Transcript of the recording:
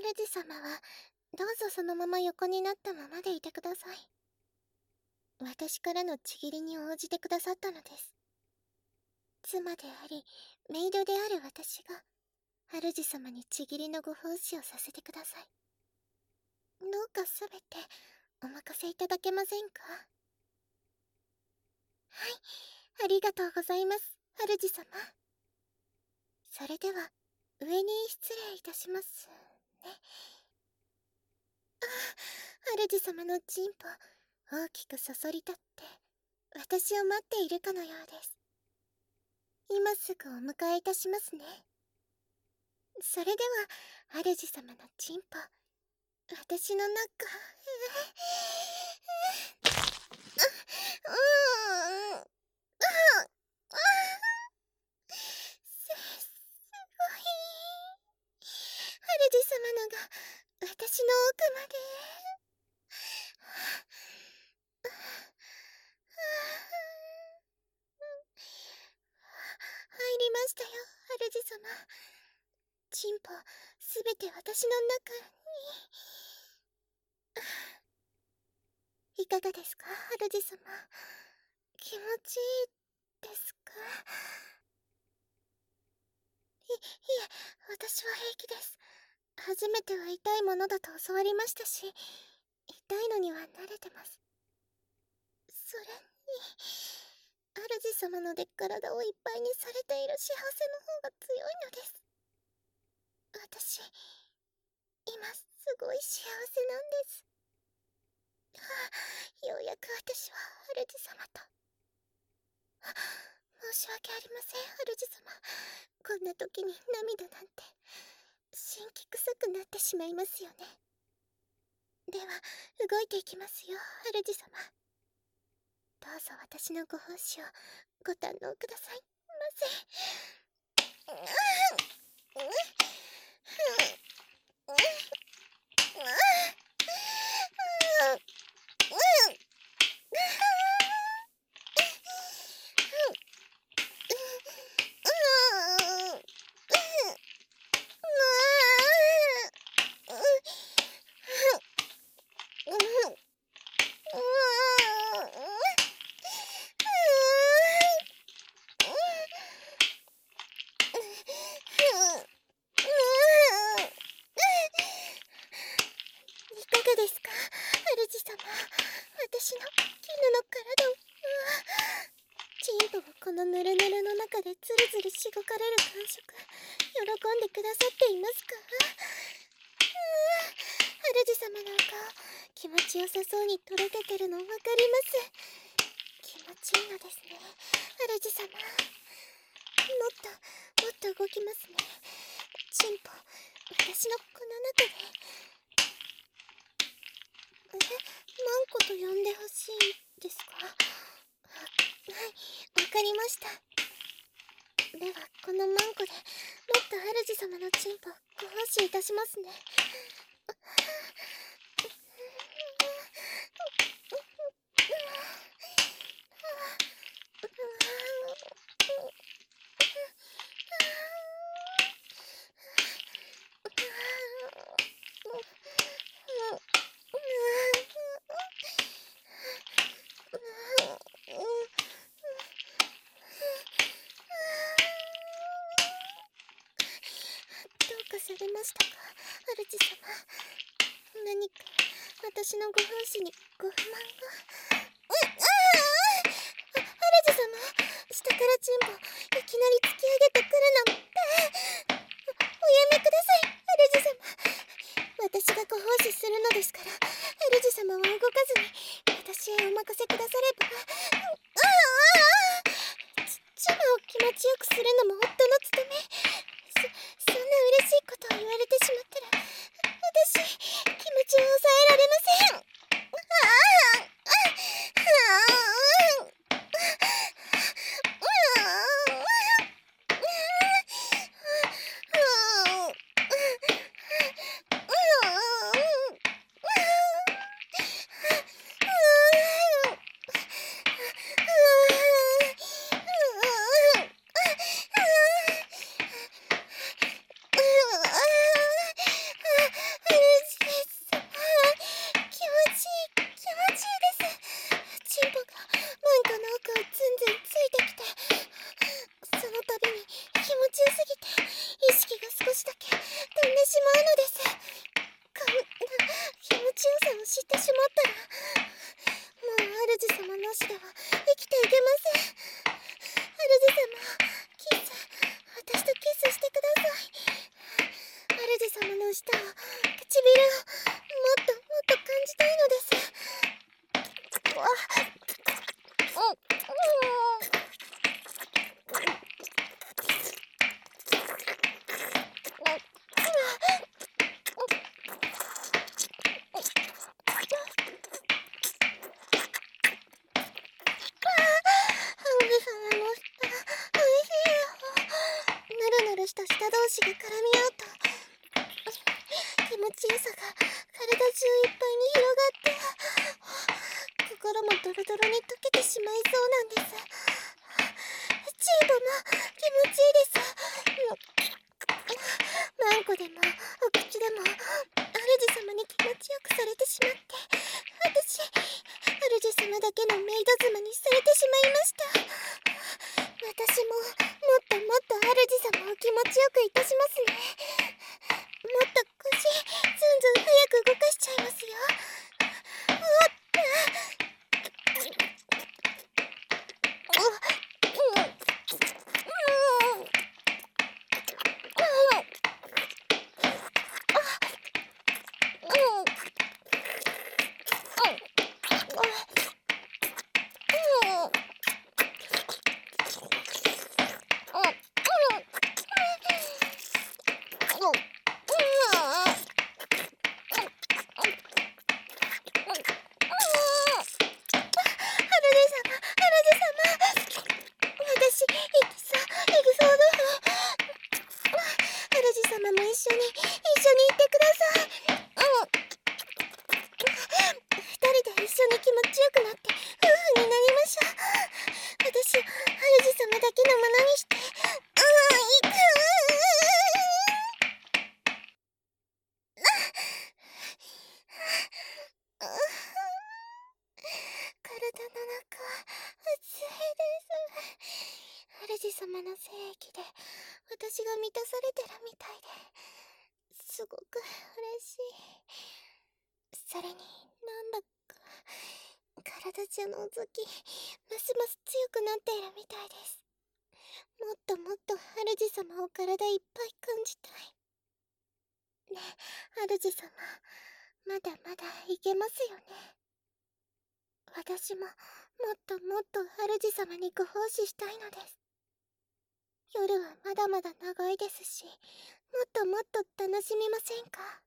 主様はどうぞそのまま横になったままでいてください。私からのちぎりに応じてくださったのです。妻でありメイドである私が主様にちぎりのご奉仕をさせてください。どうかすべてお任せいただけませんか？はいありがとうございます主様。それでは上に失礼いたします。あ主様のチンポ大きくそそり立って私を待っているかのようです。今すぐお迎えいたしますね。それでは主様のチンポ私の中うん主様のが私の奥まで。入りましたよ主様。チンポすべて私の中に。いかがですか主様。気持ちいいですか？い、いえ、私は平気です。初めては痛いものだと教わりましたし、痛いのには慣れてます。それに、主様ので体をいっぱいにされている幸せの方が強いのです。私、今すごい幸せなんです。はあ、ようやく私は主様と。申し訳ありません、主様。こんな時に涙なんて、神器臭くなってしまいますよね。では、動いていきますよ、主様。どうぞ私のご奉仕をご堪能くださいませ。このぬるぬるの中でつるつるしごかれる感触喜んでくださっていますか？うん主様のお顔気持ちよさそうにとろけてるの分かります。気持ちいいのですね。主様もっともっと動きますね。チンポ私のこの中で。え？マンコと呼んでほしいですか？わかりました。ではこのマンコでもっと主様のチンポご奉仕いたしますね。ましたか？主様何か私のご奉仕にご不満が？うああ主様下からチンポいきなり突き上げの舌を唇をもっともっと感じたいのです。わっぬるぬるした舌同士が絡み合うと気持ちよさが体中いっぱいに広がって心もドロドロに溶けて。しまいそうなんですチームも気持ちいいですマンコでもお口でも主様に気持ちよくされて。しまって。私主様だけのメイド妻にされて。しまいました私ももっともっと主様を気持ちよくいたしますねもっと腰ずんずん早く動かしちゃいますよおっうんうん私行きそう行きそうです主様も一緒に一緒に行ってくださいうん二で気持ちよくなって夫婦になりましょう私主様だけのものにしてうん行く体の中暑いです主様の精液で私が満たされてるみたいですごく嬉しい。それになんだか体中の動きますます強くなっているみたいです。もっともっと主様を体いっぱい感じたい。ねえ主様まだまだいけますよね。私ももっともっと主様にご奉仕したいのです。夜はまだまだ長いですしもっともっと楽しみませんか？